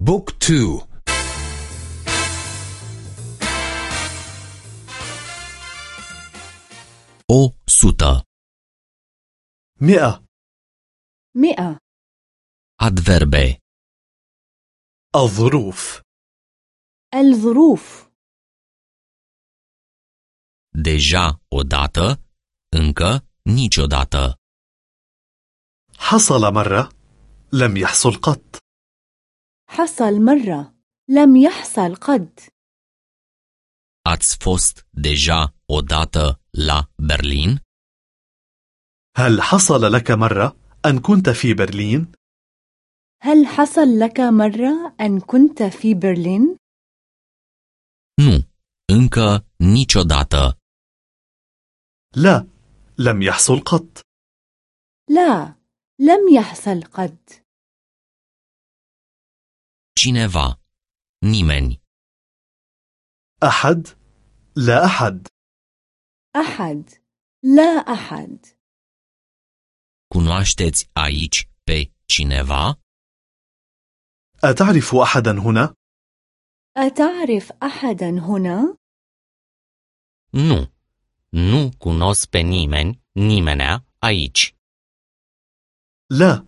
بوك تو. O sută. مئة. مئة. Adverbe. الظروف. الظروف. Deja odată, încă niciodată. حصل مرة. لم يحصل قط. حصل مرة لم يحصل قد Ați fost deja odată la Berlin? هل حصل لك مرة أن كنت في برلين؟ هل حصل لك مرة أن كنت في برلين؟ Nu, încă niciodată. لا لم يحصل قط لا لم يحصل قد Cineva. Nimeni. أحد لا أحد أحد لا أحد Cunoașteți aici pe cineva? أتعرف أحدا هنا؟ أتعرف أحدا هنا؟ Nu. Nu cunosc pe nimeni, nimenea, aici. لا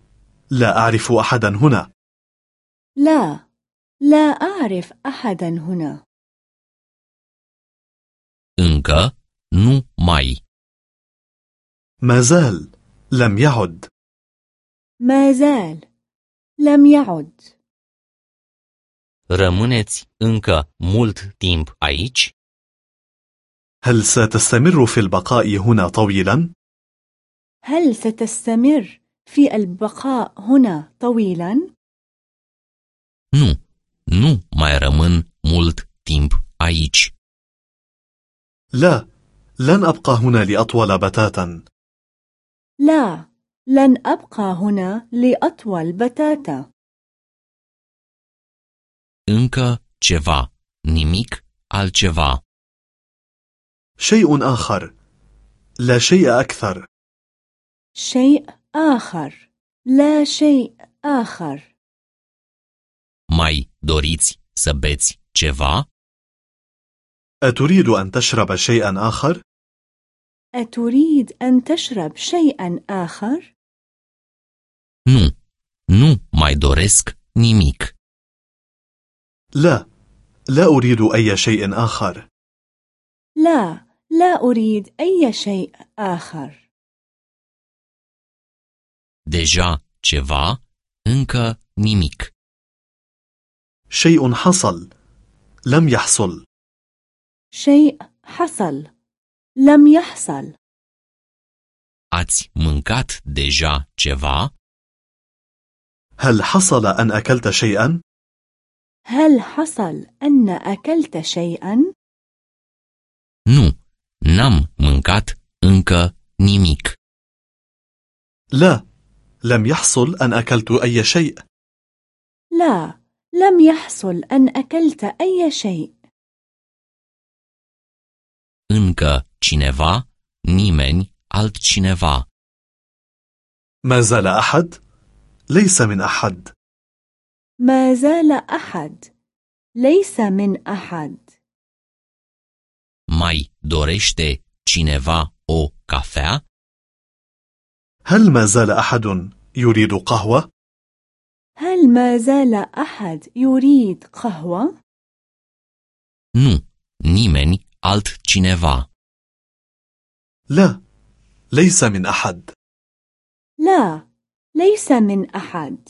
لا أعرف أحدا هنا لا لا أعرف أحدا هنا Încă nu mai. ما زال لم يعد ما زال لم يعد Rămâneți încă mult timp aici? هل ستستمر في البقاء هنا طويلا؟ هل ستستمر في البقاء هنا طويلا؟ Nu. Nu mai rămân mult timp aici. لا لن أبقى هنا لأطول بتاتا لا لن أبقى هنا لأطول بتاتا Încă ceva. Nimic altceva. شيء آخر لا شيء أكثر شيء آخر لا شيء آخر Mai doriți să beți ceva? أتريد أن تشرب شيئا آخر؟ أتريد أن تشرب شيئا آخر؟ Nu. Nu mai doresc nimic. لا لا أريد أي شيء آخر لا لا أريد أي شيء آخر Deja ceva, încă nimic. شيء حصل لم يحصل شيء حصل لم يحصل Ați mâncat deja ceva? هل حصل أن أكلت شيئا؟ هل حصل أن أكلت شيئا؟ Nu. N-am mâncat încă nimic. لا لم يحصل أن أكلت أي شيء لا لم يحصل أن أكلت أي شيء Încă cineva, nimeni altcineva. ما زال أحد؟ ليس من أحد ما زال أحد ليس من أحد Mai dorește cineva o cafea? هل ما زال أحد يريد قهوة؟ هل ما زال أحد يريد قهوة؟ Nu. Nimeni altcineva. لا ليس من أحد لا ليس من أحد